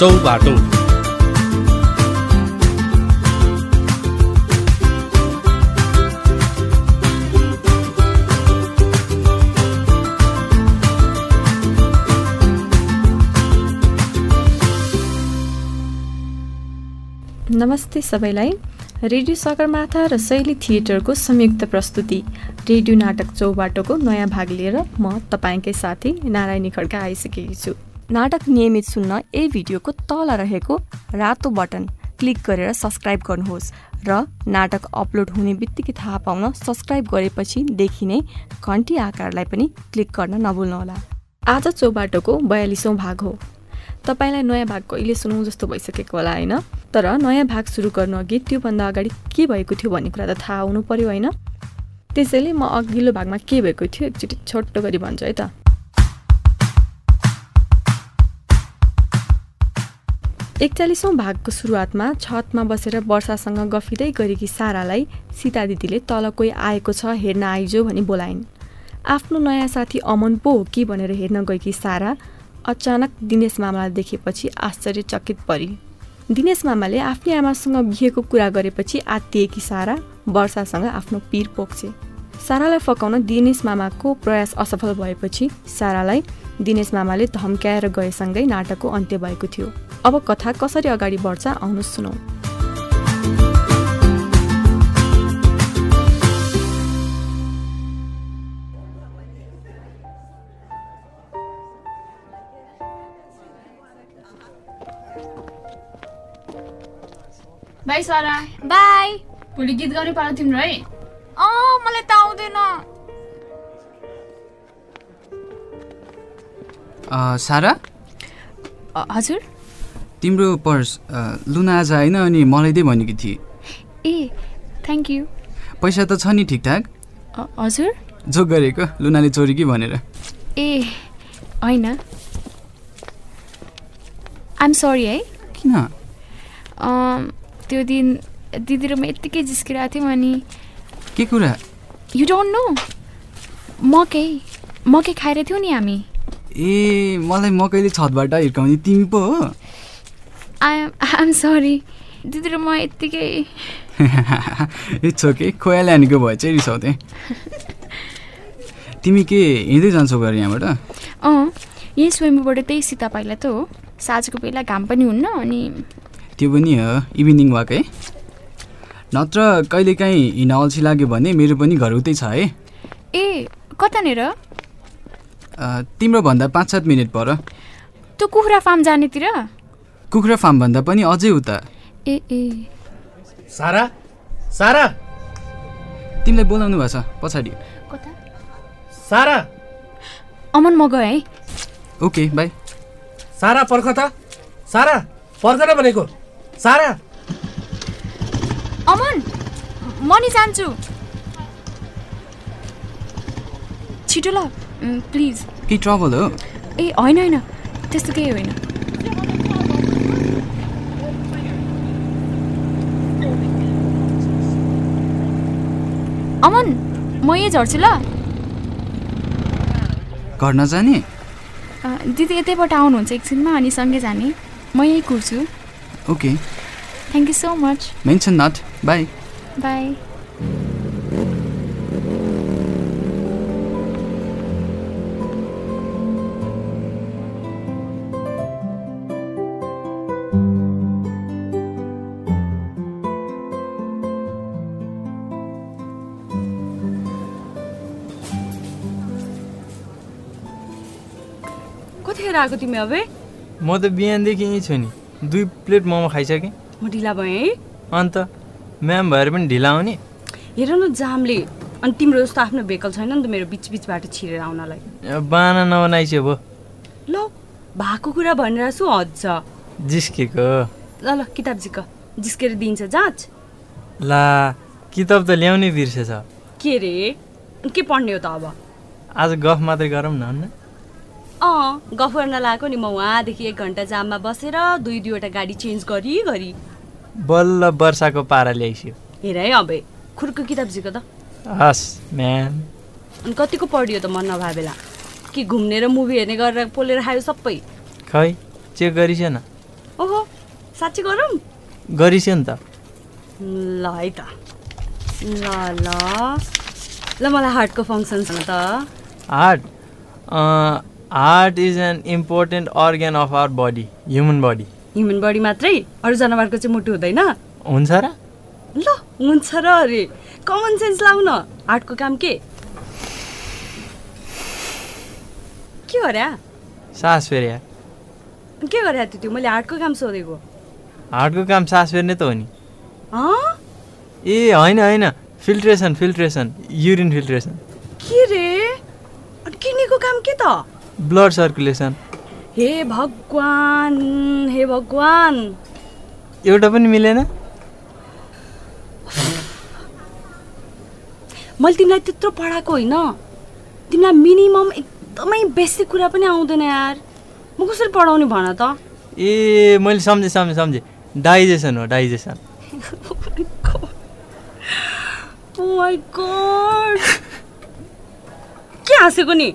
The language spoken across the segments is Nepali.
चौबाटो। नमस्ते सबैलाई। रेडियो सगरमाथा र शैली थिएटरको संयुक्त प्रस्तुति रेडियो नाटक चौबाटोको नयाँ भाग लिएर म तपाईँकै साथी नारायणी खड्का आइसकेकी छु। नाटक नियमित सुन्न यही भिडियोको तल रहेको रातो बटन क्लिक गरेर सब्सक्राइब गर्नुहोस् र नाटक अपलोड हुने बित्तिकै थाहा पाउन सब्सक्राइब गरेपछि देखिने घन्टी आकारलाई पनि क्लिक गर्न नभुल्नुहोला। आज चौबाटोको बयालिसौँ भाग हो। तपाईँलाई नयाँ भाग कहिले सुनौँ जस्तो भइसकेको होला होइन? तर नयाँ भाग सुरु गर्नु अघि त्योभन्दा अगाडि के भएको थियो भन्ने कुरा त थाहा हुनु पऱ्यो होइन? त्यसैले म अघिल्लो भागमा के भएको थियो एकचोटि छोटो गरी भन्छु है त। एकचालिसौँ भागको सुरुवातमा छतमा बसेर वर्षासँग गफिँदै गरेकी सारालाई सीता दिदीले तल कोही आएको छ हेर्न आइजो भनी बोलाइन्। आफ्नो नयाँ साथी अमन पो हो कि भनेर हेर्न गएकी सारा अचानक दिनेश मामालाई देखेपछि आश्चर्यचकित परि। दिनेश मामाले आफ्नै आमासँग बिहेको कुरा गरेपछि आत्तिएकी सारा वर्षासँग आफ्नो पिर पोख्छे। सारालाई फकाउन दिनेश मामाको प्रयास असफल भएपछि सारालाई दिनेश मामाले धम्क्याएर गएसँगै नाटकको अन्त्य भएको थियो। अब कथा कसरी अगाडि बढ्छ आउनु सुनौ। बाई सारा बाई। भोलि गीत गाउने पालो तिम्रो है? अँ मलाई त आउँदैन। अ, सारा? अ, हजुर? तिम्रो पर्स लुना आज आएन अनि मलाई दे भनेकी थिए। ए थ्याङ्क यू पैसा त छ नि ठिकठाक? हजुर। जोक गरेको लुनाले चोरी कि भनेर। ए होइन। आइम सरी है। किन? त्यो दिन दिदी र म यत्तिकै जिस्किरहेको थियौँ अनि के कुरा? यु डोन्ट नो मकै मकै खाएर थियौँ नि हामी। ए मलाई मकैले छतबाट हिर्काउने तिमी पो हो। आइएम आइएम सरी दिदी र म यत्तिकै इट्स ओके खोया ल्यानीको भए चाहिँ रिसाउँथे तिमी के हिँड्दै जान्छौ घर यहाँबाट अँ यही स्विमिङबाट त्यही सीता पाइला त हो साँझको बेला घाम पनि हुन्न अनि त्यो पनि हो इभिनिङ वाक है नत्र कहिलेकाहीँ हिँड अल्छी लाग्यो भने मेरो पनि घर उतै छ है ए कतानिर? अ, तिम्रो भन्दा पाँच सात मिनट पर। त्यो कुखुरा फार्म जानेतिर? कुखुरा फार्मभन्दा पनि अझै उता। ए ए। सारा? सारा? तिमीलाई बोलाउनु भएको छ पछाडि। कता? सारा? अमन म गएँ है। Okay bye. सारा पर्ख त। सारा पर्ख न भनेको। सारा। अमन म नि जान्छु। छिटो ल। प्लिज। केही ट्रबल हो? ए होइन होइन। त्यस्तो केही होइन अमन म यही झर्छु ल। घर नजाने दिदी यतैबाट आउनुहुन्छ एकछिनमा अनि सँगै जाने। म यहीँ कुर्छु। Okay thank you so much mention not bye bye कतिखेर आएको तिमी अबे म त बिहानदेखि यहीँ छु नि। दुई प्लेट मोमो खाइसकेँ। म ढिला भएँ है? अन्त म्याम भएर पनि ढिला आउने हेर न जामले। अनि तिम्रो जस्तो आफ्नो भेकल छैन नि त मेरो बिच बिचबाट छिरेर आउनलाई। बाना नबनाइसे भो। ल भएको कुरा भनेर सु हज जिस्केको। ल ल किताब जिक। जिस्केर दिन्छ जाँच। ला किताब त ल्याउनै बिर्सेछ। के रे? के पढ्ने हो त अब? आज गफ मात्रै गरौँ न अँ गफ गर्न लगाएको नि म उहाँदेखि एक घन्टा जाममा बसेर दुई दुईवटा गाडी चेन्ज गरी गरी। बल्ल वर्षाको पारा ल्याइस्यो। हेर है अबे खुर्को किताब जिक त। हस् म्याम अनि कतिको पढियो त मन नभए बेला कि घुम्ने र मुभी हेर्ने गरेर पोलेर खायो सबै। खै चेक गरिस न साँच्ची गरौँ? गरिस्यो नि त। ल है त। ल ल। ल मलाई हार्टको फङ्सन छ त। Heart? Heart is an important organ of our body human body human body मात्रै अरू जनावरको चाहिँ मुटु हुँदैन। हुन्छ र? ल हुन्छ र अरे। कमन सेन्स लाउ न हार्टको काम के? के गरे? सास फेरि के गरे त्यो? मैले हार्टको काम सोधेको। हार्टको काम सास फेर्ने त हो नि। ए होइन होइन। फिल्ट्रेसन फिल्ट्रेसन युरिन फिल्ट्रेसन के रे? अनि किडनीको काम के त? ब्लड सर्कुलेसन हे भगवान् हे भगवान्। एउटा पनि मिलेन? मैले तिमीलाई त्यत्रो पढाएको होइन। तिमीलाई मिनिमम एकदमै बेसिक कुरा पनि आउँदैन यार। म कसरी पढाउने भन त? ए मैले सम्झेँ सम्झेँ सम्झेँ। डाइजेसन हो डाइजेसन गॉड के हाँसेको नि?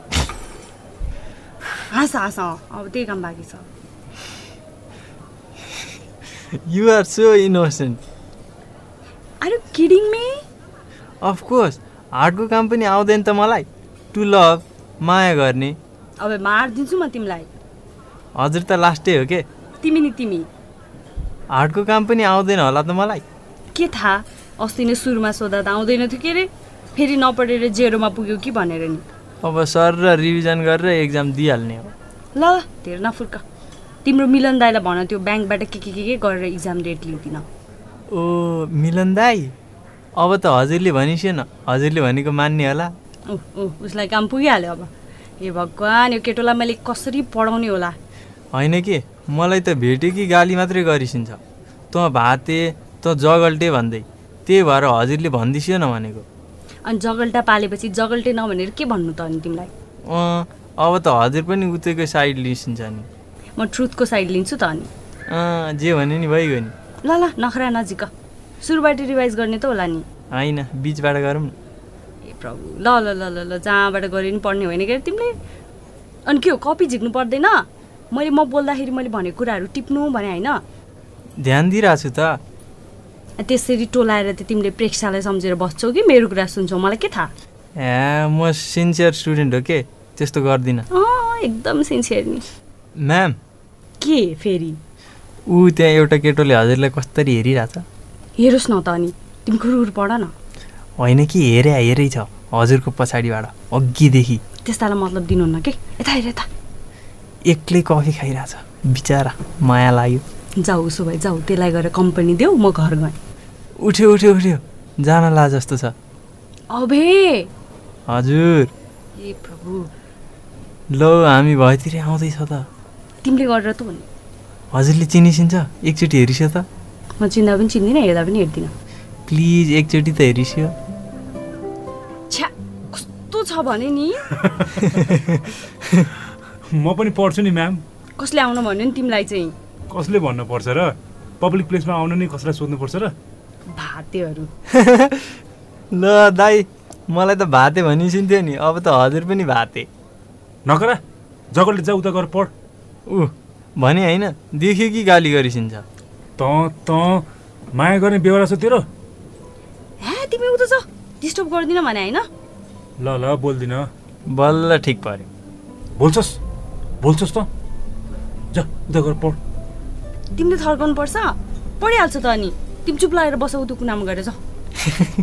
हाँस हाँस अब त्यही काम बाँकी छ। You are so innocent are you kidding me of course हार्टको काम पनि आउँदैन त मलाई। टु लभ माया गर्ने। अब मारिदिन्छु म तिमीलाई। हजुर त लास्टै हो के? तिमी नि तिमी। हार्टको काम पनि आउँदैन होला त मलाई। के थाहा? अस्ति नै सुरुमा सोद्धा त आउँदैन थियो के अरे फेरि नपढेर जेरोमा पुग्यो कि भनेर नि। अब सर र रिभिजन गरेर एक्जाम दिइहाल्ने हो। ल धेरै नफुर्क तिम्रो मिलन दाईलाई भन त्यो ब्याङ्कबाट के के के के गरेर इक्जाम डेट लिँदिन ओ मिलन दाई? अब त हजुरले भनिस्यो न हजुरले भनेको मान्ने होला। ऊ उसलाई काम पुगिहाल्यो अब। ए भगवान् यो केटोलाई मैले कसरी पढाउने होला? होइन के? मलाई त भेट्यो कि गाली मात्रै गरिसिन्छ। तँ भाते तँ जगल्टे भन्दै। त्यही भएर हजुरले भनिदिसियो न भनेको। अनि जगल्टा पालेपछि जगल्टे नभनेर के भन्नु त अनि तिमीलाई? अब त हजुर पनि उतैको साइड लिइसिन्छ नि। म ट्रुथको साइड लिन्छु त अनि। जे भने नि भइगयो नि। ल ल नखरा नजिक। सुरुबाट रिभाइज गर्ने त होला नि। होइन बिचबाट गरौँ न। ए प्रभु ल ल ल ल ल जहाँबाट गरे पनि पढ्ने होइन के तिमीले। अनि के हो कपी झिक्नु पर्दैन? मैले म बोल्दाखेरि मैले भनेको कुराहरू टिप्नु भने होइन? ध्यान दिइरहेको छु त। त्यसरी टोलाएर त तिमीले प्रेक्षालाई सम्झेर बस्छौ कि? मेरो कुरा सुन्छौ। मलाई के थाहा? ए म सिन्सियर स्टुडेन्ट हो के? त्यस्तो गर्दिनँ। एकदम सिन्सियर नि। म्याम के फेरि? ऊ त्यहाँ एउटा केटोले हजुरलाई कसरी हेरिरहेछ। हेरोस् न त अनि। तिमी खुरुर पढ न। होइन कि हेरे हेरै छ। हजुरको पछाडिबाट अघिदेखि त्यस्तालाई मतलब दिनुहुन्न के? यता हेर यता। एक्लै कफी खाइरहेछ। बिचरा माया लाग्यो। जाऊ उसो भए जाऊ त्यसलाई गएर कम्पनी देऊ म घर गएँ। उठ्यो उठ्यो उठ्यो। जान ला जस्तो छ। अबे! हजुर। ए प्रभु। लौ हामी भएतिर आउँदैछ त। तिमीले गरेर त भन्ने हजुरले चिनिसिन्छ एकचोटि हेरिस्यो त। म चिन्दा पनि चिन्दिनँ हेर्दा पनि हेर्दिनँ। प्लिज एकचोटि त हेरिस्यो। छ्या कस्तो छ भने नि? म पनि पढ्छु नि म्याम। कसले आउनु भन्यो नि तिमीलाई चाहिँ? कसले भन्नुपर्छ र? पब्लिक प्लेसमा आउनु नि कसलाई सोध्नुपर्छ र? भातेहरू। ल दाई मलाई त भाते भनिसिन्थ्यो नि अब त हजुर पनि भाते। नकरा जगलले जा उता गएर पढ। ऊ भने होइन देख्यो कि गाली गरिसिन्छ। त त माया गर्ने बेहोरा छ तेरो। हे तिमी उता छ डिस्टर्ब गर्दिनँ भने होइन। ल ल बोल्दिन। बल्ल ठिक पर्यो। बोल्छस् बोल्छस् त। जा उता गएर पढ। तिमीले थर्काउनु पर्छ? पढिहाल्छ त अनि। तिमी चुप लागेर बस उतो कुनामा गएर जाऊ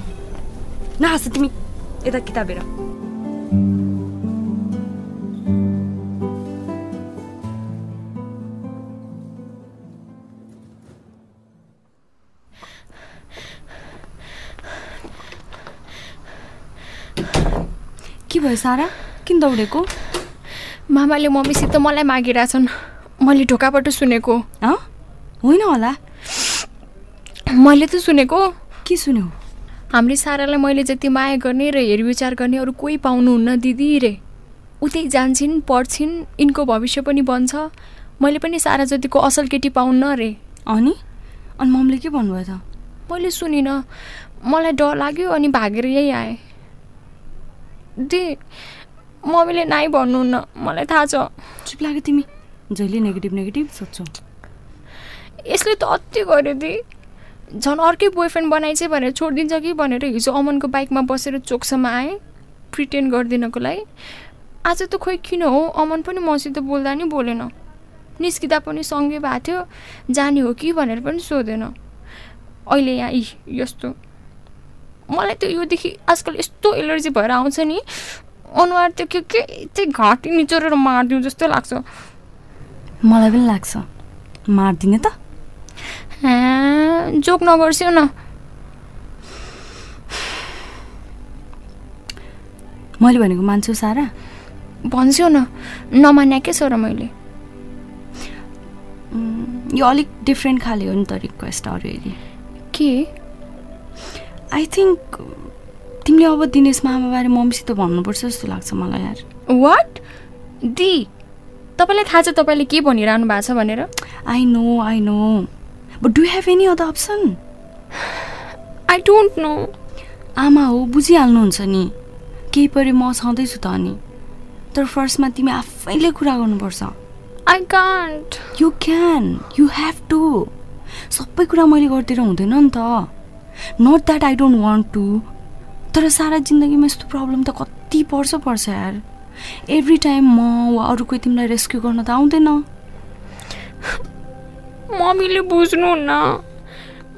नहाँस तिमी। यता किताब हेर। के भयो सारा? किन दौडेको? मामाले मम्मीसित मलाई मागिरहेछन्। मैले ढोकाबाट सुनेको। हँ होइन होला। मैले त सुनेको। के सुन्यौ? हाम्री सारालाई मैले जति माया गर्ने र हेरविचार गर्ने अरू कोही पाउनुहुन्न दिदी रे। उतै जान्छन् पढ्छिन् यिनको भविष्य पनि बन्छ। मैले पनि सारा जतिको असल केटी पाउन्न रे। अनि? अनि मम्मीले के भन्नुभयो त? मैले सुनिनँ। मलाई डर लाग्यो अनि भागेर यही आएँ। दे मम्मीले नाइ भन्नुहुन्न। मलाई थाहा छ। चुप लाग्यो तिमी। जहिले नेगेटिभ नेगेटिभ सोध्छौ। यसले त अति गर्यो दि झन् अर्कै बोयफ्रेन्ड बनाइछ भनेर छोडिदिन्छ कि भनेर हिजो अमनको बाइकमा बसेर चोकसम्म आएँ प्रिटेन्ड गरिदिनको लागि। आज त खोइ किन हो? अमन पनि मसित बोल्दा नि बोलेन। निस्किँदा पनि सँगै भएको थियो जाने हो कि भनेर पनि सोधेन। अहिले यहाँ इ यस्तो। मलाई त योदेखि आजकल यस्तो एलर्जी भएर आउँछ नि। अनुहार त्यो के के चाहिँ घाँटी निचोरेर मारिदिउँ जस्तो लाग्छ। मलाई पनि लाग्छ। मारिदिने त। जोक नगर्स्यौ न मैले भनेको मान्छौ सारा? भन्छौ न नमान्या के छ र मैले यो अलिक डिफ्रेन्ट खाले हो नि त रिक्वेस्ट अरू हेरी के? आई थिङ्क तिमीले अब दिनेश मामाबारे मम्मीसित भन्नुपर्छ जस्तो लाग्छ मलाई यार। वाट दि तपाईँलाई थाहा छ तपाईँले के भनिरहनु भएको छ भनेर? I know I know but do have any other option I don't know आमा हो बुझिहाल्नुहुन्छ नि। केही पऱ्यो म छँदैछु त अनि। तर फर्स्टमा तिमी आफैले कुरा गर्नुपर्छ। I can't you can you have to सबै कुरा मैले गरिदिएर हुँदैन नि त। Not that I don't want to तर सारा जिन्दगीमा यस्तो प्रब्लम त कति पर्छ पर्छ यार। एभ्री टाइम म वा अरू कोही तिमीलाई रेस्क्यु गर्न त आउँदैन। मम्मीले बुझ्नुहुन्न।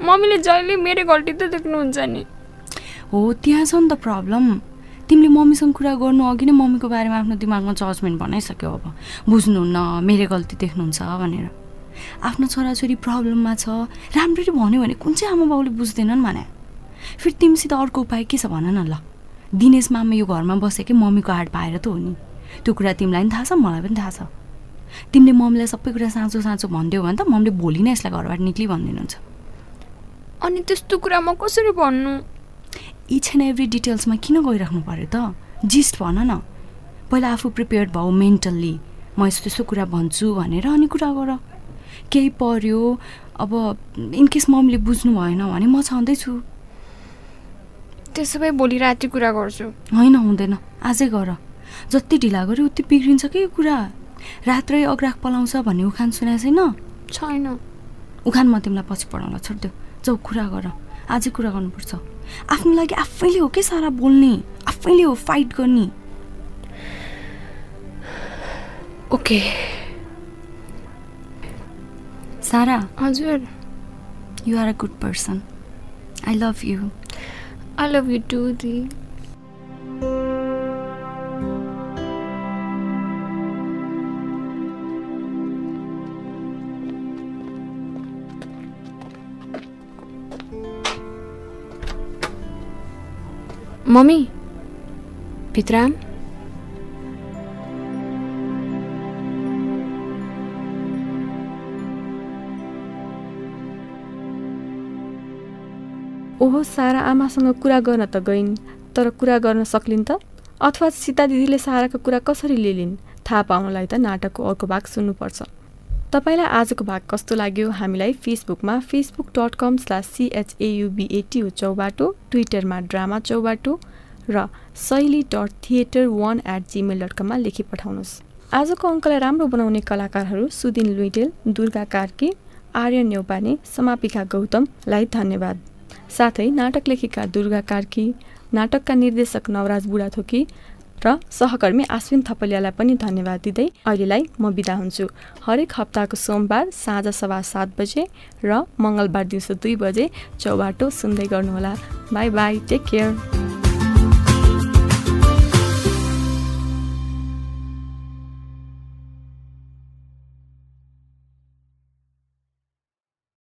मम्मीले जहिले मेरो गल्ती त देख्नुहुन्छ नि। हो त्यहाँ छ नि त प्रब्लम तिमीले मम्मीसँग कुरा गर्नु अघि नै मम्मीको बारेमा आफ्नो दिमागमा जजमेन्ट बनाइसक्यो अब। बुझ्नुहुन्न मेरो गल्ती देख्नुहुन्छ भनेर। आफ्नो छोराछोरी प्रब्लममा छ। राम्ररी भन्यो भने कुन चाहिँ आमा बाउले बुझ्दैनन् भने? फेरि तिमीसित अर्को उपाय के छ भन न ल। दिनेश मामा यो घरमा बसेकै मम्मीको हाट पाएर त हो नि। त्यो कुरा तिमीलाई पनि थाहा छ मलाई पनि थाहा छ। तिमीले मम्मीलाई सबै कुरा साँचो साँचो भनिदियो भने त मम्मीले भोलि नै यसलाई घरबाट निक्ली भनिदिनुहुन्छ। अनि त्यस्तो कुरा म कसरी भन्नु? इच एन्ड एभ्री डिटेल्समा किन गइराख्नु पऱ्यो त? जिस्ट भन न। पहिला आफू प्रिपेयर्ड भाउ मेन्टल्ली म यस्तो यस्तो कुरा भन्छु भनेर अनि कुरा गर। केही पर्यो अब इनकेस मम्मीले बुझ्नु भएन भने म छँदैछु। त्यसो भए भोलि राति कुरा गर्छु। होइन हुँदैन। आजै गर। जति ढिला गऱ्यो उति बिग्रिन्छ कि यो कुरा? रात्रै अग्राक पलाउँछ भन्ने उखान सुनेको छैन? छैन। उखान म तिमीलाई पछि पढाउन छोडिदेऊ जाउ कुरा गर। आजै कुरा गर्नुपर्छ। आफ्नो लागि आफैले हो कि सारा बोल्ने? आफैले हो फाइट गर्ने? ओके। सारा? हजुर। You are a good person I love you I love you too the. Mummy आऊँ? ओहो सारा आमासँग कुरा गर्न त गइन् तर कुरा गर्न सक्लिन् त अथवा सीता दिदीले साराको कुरा कसरी लिलिन् थाहा पाउनलाई त नाटकको अर्को भाग सुन्नुपर्छ तपाईँलाई आजको भाग कस्तो लाग्यो? हामीलाई फेसबुकमा Facebook dot com slash CHAUBATU Chaubato ट्विटरमा ड्रामा चौबाटो र Shaili dot theatre one at Gmail dot कममा लेखी पठाउनुहोस्। आजको अङ्कलाई राम्रो बनाउने कलाकारहरू सुदिन लुइटेल दुर्गा कार्की आर्यन न्यौपाने समापिका गौतमलाई धन्यवाद। साथै नाटक लेखिका दुर्गा कार्की नाटकका निर्देशक नवराज बुढाथोकी र सहकर्मी आश्विन थपलियालाई पनि धन्यवाद दिँदै अहिलेलाई म बिदा हुन्छु। हरेक हप्ताको सोमबार साँझ सभा सात बजे र मङ्गलबार दिउँसो दुई बजे चौबाटो सुन्दै गर्नुहोला। Bye bye take care.